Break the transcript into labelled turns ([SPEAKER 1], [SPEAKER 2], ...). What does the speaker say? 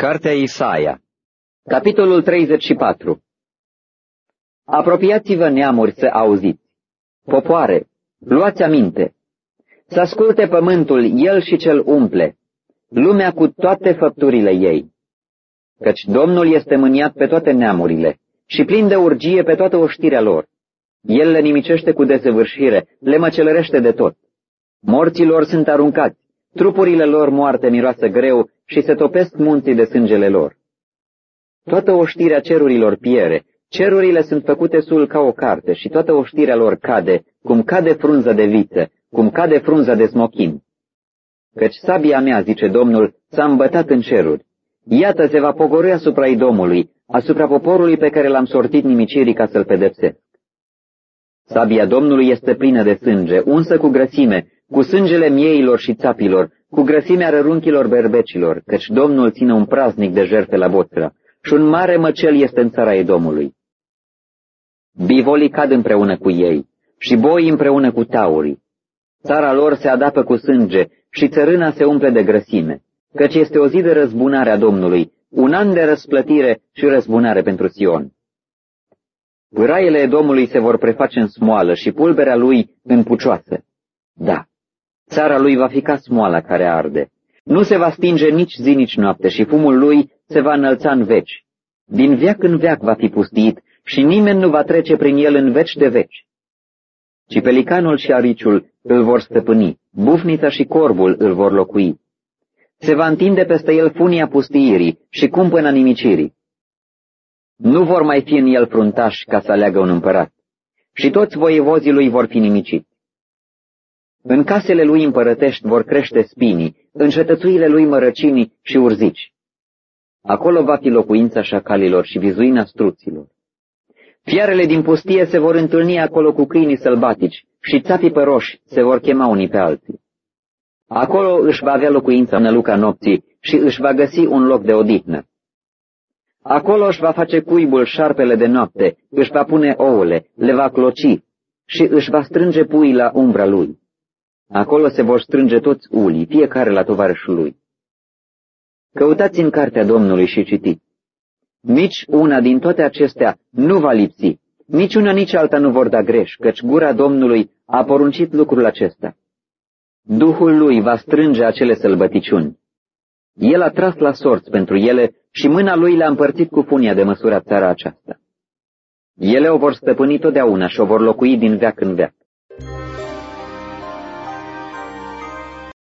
[SPEAKER 1] Cartea Isaia Capitolul 34 Apropiați-vă neamuri să auziți. Popoare, luați aminte. Să asculte pământul, el și cel umple, lumea cu toate făpturile ei. Căci Domnul este mâniat pe toate neamurile și plin de urgie pe toată oștirea lor. El le nimicește cu desăvârșire, le măcelărește de tot. Morților sunt aruncați, trupurile lor moarte miroasă greu și se topesc munții de sângele lor. Toată oștirea cerurilor piere, cerurile sunt făcute sul ca o carte și toată oștirea lor cade, cum cade frunza de viță, cum cade frunza de smochin. Căci sabia mea, zice Domnul, s-a îmbătat în ceruri. Iată se va pogorâ asupra idomului, asupra poporului pe care l-am sortit nimicirii ca să-l pedepsesc. Sabia Domnului este plină de sânge, unsă cu grăsime, cu sângele mieilor și țapilor, cu grăsimea rărunchilor berbecilor, căci Domnul ține un praznic de jertfe la botră și un mare măcel este în țara Edomului. Bivolii cad împreună cu ei și boi împreună cu taurii. Țara lor se adapă cu sânge și țărâna se umple de grăsime, căci este o zi de răzbunare a Domnului, un an de răsplătire și răzbunare pentru Sion. Raiele Edomului se vor preface în smoală și pulberea lui în pucioasă. Da, Țara lui va fi ca smoala care arde. Nu se va stinge nici zi, nici noapte și fumul lui se va înălța în veci. Din veac în veac va fi pustit și nimeni nu va trece prin el în veci de veci. Ci pelicanul și ariciul îl vor stăpâni, bufnița și corbul îl vor locui. Se va întinde peste el funia pustiirii și cumpăna nimicirii. Nu vor mai fi în el fruntași ca să aleagă un împărat, și toți voievozii lui vor fi nimiciți. În casele lui împărătești vor crește spinii, în cetățuile lui mărăcinii și urzici. Acolo va fi locuința șacalilor și vizuina struților. Fiarele din pustie se vor întâlni acolo cu câinii sălbatici și țapii păroși se vor chema unii pe alții. Acolo își va avea locuința năluca nopții și își va găsi un loc de odihnă. Acolo își va face cuibul șarpele de noapte, își va pune ouăle, le va cloci și își va strânge puii la umbra lui. Acolo se vor strânge toți ulii, fiecare la tovarășul lui. Căutați în cartea Domnului și citiți. Nici una din toate acestea nu va lipsi, nici una, nici alta nu vor da greș, căci gura Domnului a poruncit lucrul acesta. Duhul lui va strânge acele sălbăticiuni. El a tras la sorți pentru ele și mâna lui le-a împărțit cu funia de măsura țara aceasta. Ele o vor stăpâni totdeauna și o vor locui din veac în veac.